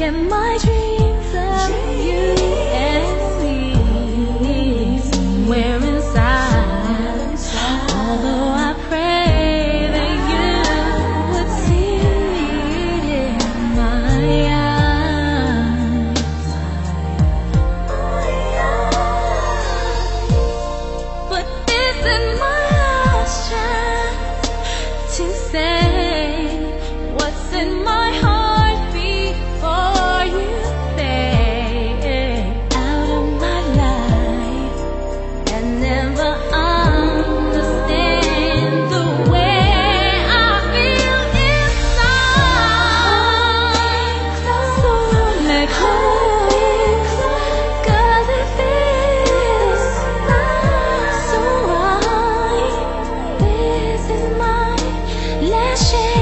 Get my dreams of dreams. you and me somewhere inside. inside. Although I pray that you would see it in my eyes. But this is my last chance to say what's in my 心。